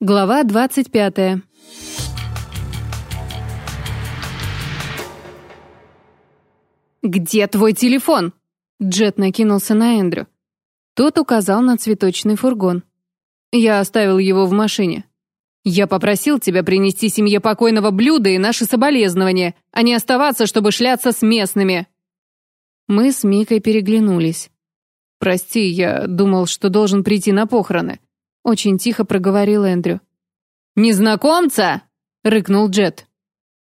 Глава 25. «Где твой телефон?» Джет накинулся на Эндрю. Тот указал на цветочный фургон. «Я оставил его в машине. Я попросил тебя принести семье покойного блюда и наши соболезнования, а не оставаться, чтобы шляться с местными». Мы с Микой переглянулись. «Прости, я думал, что должен прийти на похороны», — очень тихо проговорил Эндрю. «Незнакомца?» — рыкнул Джет.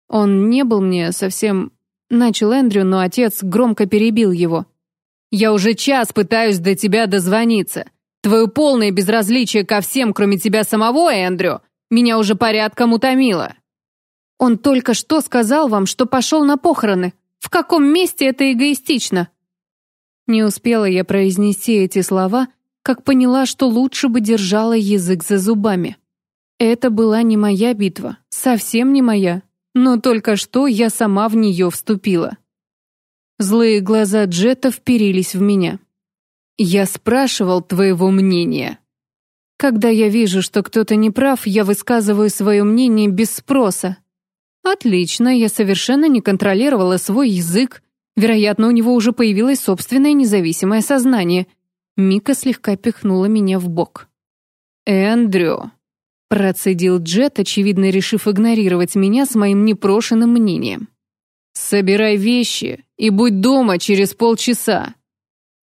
Он не был мне совсем... Начал Эндрю, но отец громко перебил его. «Я уже час пытаюсь до тебя дозвониться. Твое полное безразличие ко всем, кроме тебя самого, Эндрю, меня уже порядком утомило». «Он только что сказал вам, что пошел на похороны. В каком месте это эгоистично?» Не успела я произнести эти слова, как поняла, что лучше бы держала язык за зубами. Это была не моя битва, совсем не моя, но только что я сама в нее вступила. Злые глаза Джета вперились в меня. «Я спрашивал твоего мнения». Когда я вижу, что кто-то не прав, я высказываю свое мнение без спроса. Отлично, я совершенно не контролировала свой язык. Вероятно, у него уже появилось собственное независимое сознание. Мика слегка пихнула меня в бок. «Эндрю», Процедил Джет, очевидно решив игнорировать меня с моим непрошенным мнением. «Собирай вещи и будь дома через полчаса».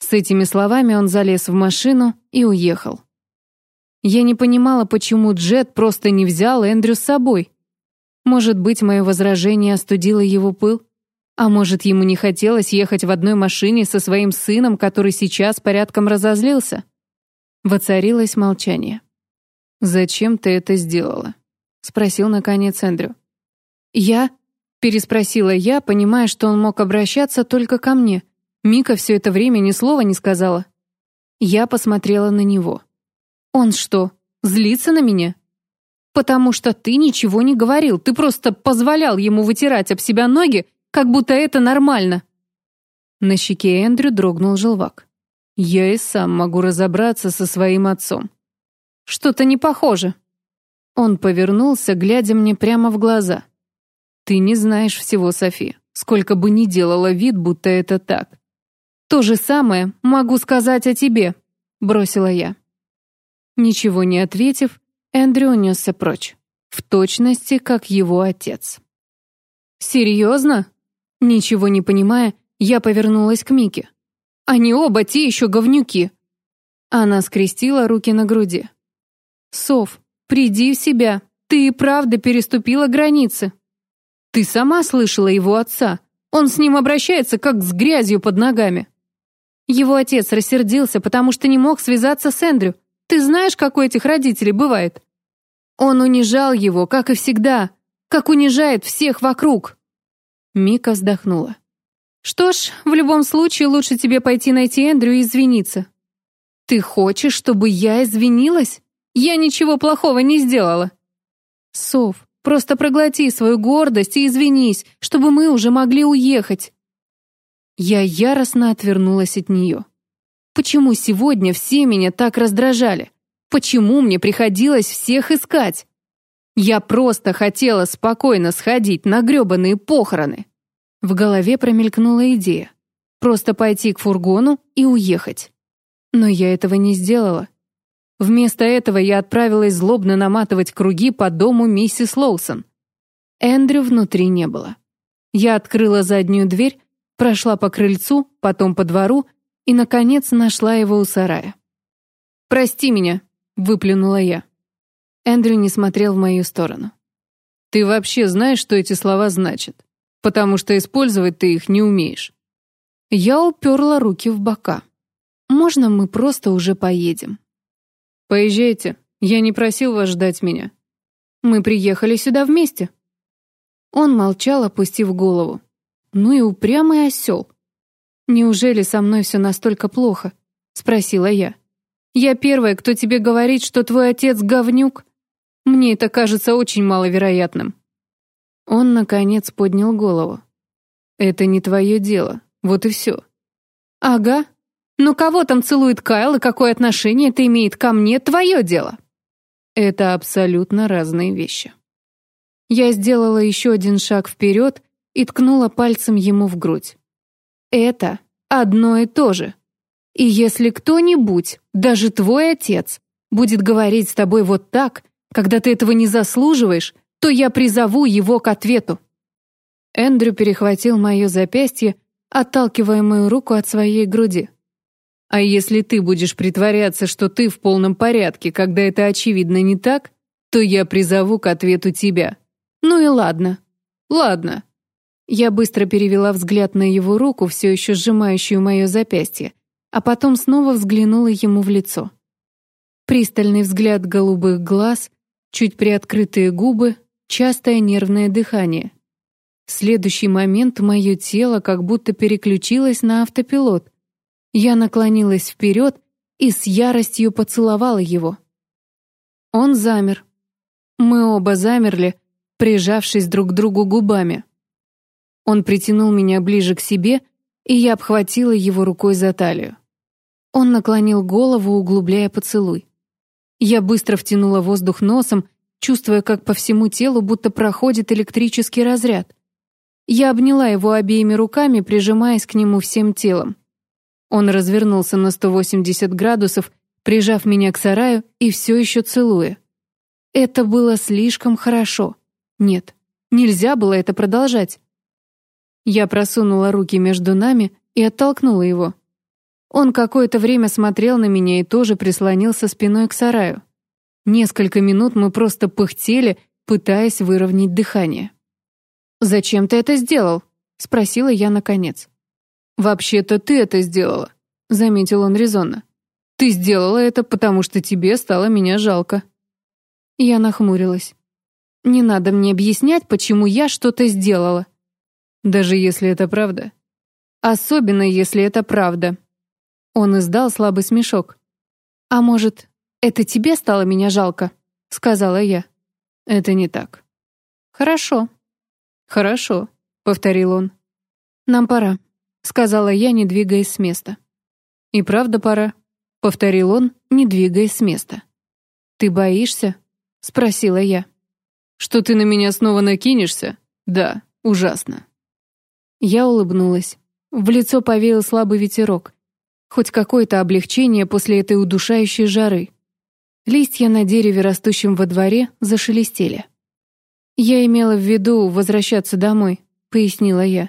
С этими словами он залез в машину и уехал. Я не понимала, почему Джет просто не взял Эндрю с собой. Может быть, мое возражение остудило его пыл? А может, ему не хотелось ехать в одной машине со своим сыном, который сейчас порядком разозлился? Воцарилось молчание. «Зачем ты это сделала?» — спросил наконец Эндрю. «Я?» — переспросила я, понимая, что он мог обращаться только ко мне. Мика все это время ни слова не сказала. Я посмотрела на него. «Он что, злится на меня?» «Потому что ты ничего не говорил, ты просто позволял ему вытирать об себя ноги, как будто это нормально». На щеке Эндрю дрогнул желвак. «Я и сам могу разобраться со своим отцом. Что-то не похоже». Он повернулся, глядя мне прямо в глаза. «Ты не знаешь всего, Софи, сколько бы ни делала вид, будто это так». «То же самое могу сказать о тебе», — бросила я. Ничего не ответив, Эндрю унесся прочь, в точности, как его отец. «Серьезно?» Ничего не понимая, я повернулась к Мике. «Они оба те еще говнюки!» Она скрестила руки на груди. Сов, приди в себя. Ты и правда переступила границы. Ты сама слышала его отца. Он с ним обращается, как с грязью под ногами. Его отец рассердился, потому что не мог связаться с Эндрю. Ты знаешь, как у этих родителей бывает? Он унижал его, как и всегда, как унижает всех вокруг. Мика вздохнула. Что ж, в любом случае лучше тебе пойти найти Эндрю и извиниться. Ты хочешь, чтобы я извинилась? Я ничего плохого не сделала. Сов, просто проглоти свою гордость и извинись, чтобы мы уже могли уехать. Я яростно отвернулась от нее. Почему сегодня все меня так раздражали? Почему мне приходилось всех искать? Я просто хотела спокойно сходить на грёбаные похороны. В голове промелькнула идея. Просто пойти к фургону и уехать. Но я этого не сделала. Вместо этого я отправилась злобно наматывать круги по дому миссис Лоусон. Эндрю внутри не было. Я открыла заднюю дверь, прошла по крыльцу, потом по двору и, наконец, нашла его у сарая. «Прости меня», — выплюнула я. Эндрю не смотрел в мою сторону. «Ты вообще знаешь, что эти слова значат? Потому что использовать ты их не умеешь». Я уперла руки в бока. «Можно мы просто уже поедем?» «Поезжайте. Я не просил вас ждать меня. Мы приехали сюда вместе». Он молчал, опустив голову. «Ну и упрямый осел». «Неужели со мной все настолько плохо?» — спросила я. «Я первая, кто тебе говорит, что твой отец говнюк? Мне это кажется очень маловероятным». Он, наконец, поднял голову. «Это не твое дело. Вот и все». «Ага, но кого там целует Кайл и какое отношение это имеет ко мне, твое дело. Это абсолютно разные вещи. Я сделала еще один шаг вперед и ткнула пальцем ему в грудь. Это одно и то же. И если кто-нибудь, даже твой отец, будет говорить с тобой вот так, когда ты этого не заслуживаешь, то я призову его к ответу. Эндрю перехватил мое запястье, отталкивая мою руку от своей груди. А если ты будешь притворяться, что ты в полном порядке, когда это очевидно не так, то я призову к ответу тебя. Ну и ладно. Ладно. Я быстро перевела взгляд на его руку, все еще сжимающую мое запястье, а потом снова взглянула ему в лицо. Пристальный взгляд голубых глаз, чуть приоткрытые губы, частое нервное дыхание. В следующий момент мое тело как будто переключилось на автопилот. Я наклонилась вперед и с яростью поцеловала его. Он замер. Мы оба замерли, прижавшись друг к другу губами. Он притянул меня ближе к себе, и я обхватила его рукой за талию. Он наклонил голову, углубляя поцелуй. Я быстро втянула воздух носом, чувствуя, как по всему телу будто проходит электрический разряд. Я обняла его обеими руками, прижимаясь к нему всем телом. Он развернулся на 180 градусов, прижав меня к сараю и все еще целуя. Это было слишком хорошо. Нет, нельзя было это продолжать. Я просунула руки между нами и оттолкнула его. Он какое-то время смотрел на меня и тоже прислонился спиной к сараю. Несколько минут мы просто пыхтели, пытаясь выровнять дыхание. «Зачем ты это сделал?» — спросила я наконец. «Вообще-то ты это сделала», — заметил он резонно. «Ты сделала это, потому что тебе стало меня жалко». Я нахмурилась. Не надо мне объяснять, почему я что-то сделала. Даже если это правда. Особенно, если это правда. Он издал слабый смешок. «А может, это тебе стало меня жалко?» — сказала я. «Это не так». «Хорошо». «Хорошо», — повторил он. «Нам пора», — сказала я, не двигаясь с места. «И правда пора», — повторил он, не двигаясь с места. «Ты боишься?» — спросила я. Что ты на меня снова накинешься? Да, ужасно. Я улыбнулась. В лицо повеял слабый ветерок. Хоть какое-то облегчение после этой удушающей жары. Листья на дереве, растущем во дворе, зашелестели. «Я имела в виду возвращаться домой», — пояснила я.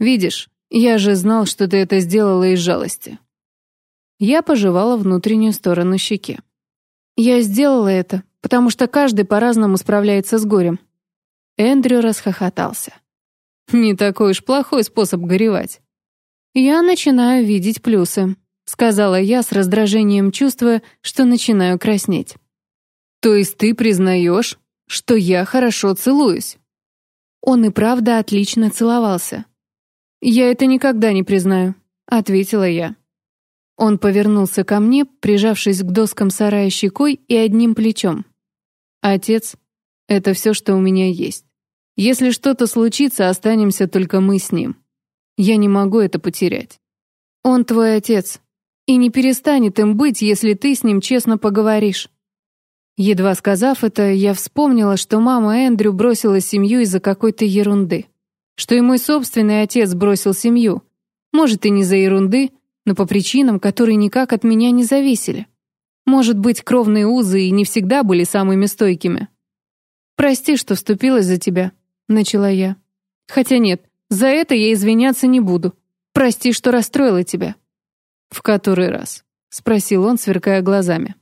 «Видишь, я же знал, что ты это сделала из жалости». Я пожевала внутреннюю сторону щеки. «Я сделала это, потому что каждый по-разному справляется с горем. Эндрю расхохотался. Не такой уж плохой способ горевать. Я начинаю видеть плюсы, сказала я с раздражением, чувствуя, что начинаю краснеть. То есть ты признаешь, что я хорошо целуюсь? Он и правда отлично целовался. Я это никогда не признаю, ответила я. Он повернулся ко мне, прижавшись к доскам сарая щекой и одним плечом. Отец — это все, что у меня есть. Если что-то случится, останемся только мы с ним. Я не могу это потерять. Он твой отец, и не перестанет им быть, если ты с ним честно поговоришь. Едва сказав это, я вспомнила, что мама Эндрю бросила семью из-за какой-то ерунды. Что и мой собственный отец бросил семью. Может, и не за ерунды, но по причинам, которые никак от меня не зависели. Может быть, кровные узы и не всегда были самыми стойкими. «Прости, что вступилась за тебя», — начала я. «Хотя нет, за это я извиняться не буду. Прости, что расстроила тебя». «В который раз?» — спросил он, сверкая глазами.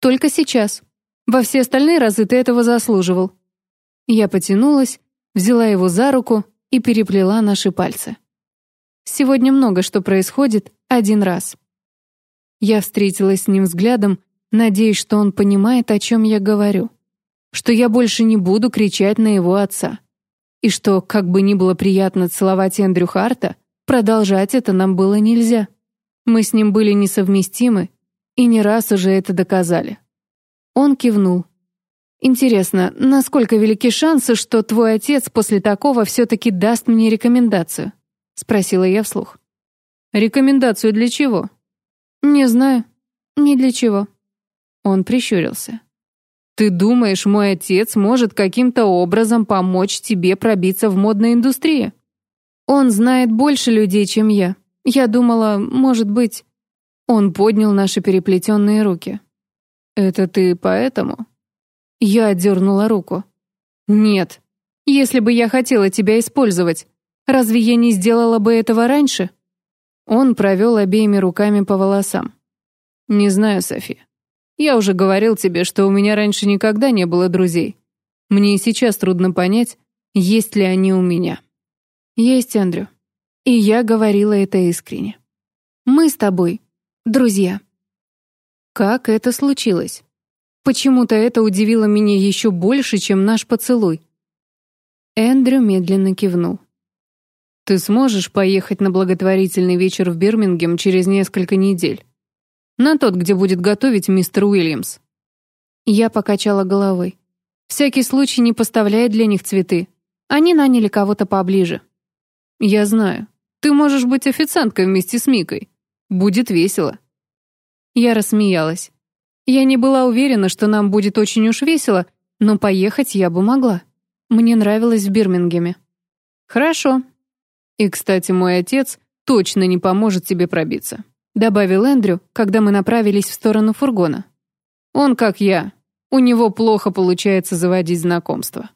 «Только сейчас. Во все остальные разы ты этого заслуживал». Я потянулась, взяла его за руку и переплела наши пальцы. Сегодня много что происходит один раз. Я встретилась с ним взглядом, надеясь, что он понимает, о чем я говорю. Что я больше не буду кричать на его отца. И что, как бы ни было приятно целовать Эндрю Харта, продолжать это нам было нельзя. Мы с ним были несовместимы, и не раз уже это доказали. Он кивнул. «Интересно, насколько велики шансы, что твой отец после такого все-таки даст мне рекомендацию?» — спросила я вслух. «Рекомендацию для чего?» «Не знаю. Ни для чего». Он прищурился. Ты думаешь, мой отец может каким-то образом помочь тебе пробиться в модной индустрии? Он знает больше людей, чем я. Я думала, может быть... Он поднял наши переплетенные руки. «Это ты поэтому?» Я отдернула руку. «Нет. Если бы я хотела тебя использовать, разве я не сделала бы этого раньше?» Он провел обеими руками по волосам. «Не знаю, Софи. Я уже говорил тебе, что у меня раньше никогда не было друзей. Мне и сейчас трудно понять, есть ли они у меня». «Есть, Эндрю. И я говорила это искренне. Мы с тобой друзья». Как это случилось? Почему-то это удивило меня еще больше, чем наш поцелуй. Эндрю медленно кивнул. «Ты сможешь поехать на благотворительный вечер в Бирмингем через несколько недель? На тот, где будет готовить мистер Уильямс?» Я покачала головой. «Всякий случай не поставляет для них цветы. Они наняли кого-то поближе». «Я знаю. Ты можешь быть официанткой вместе с Микой. Будет весело». Я рассмеялась. Я не была уверена, что нам будет очень уж весело, но поехать я бы могла. Мне нравилось в Бирмингеме. Хорошо. И, кстати, мой отец точно не поможет тебе пробиться, добавил Эндрю, когда мы направились в сторону фургона. Он как я. У него плохо получается заводить знакомства.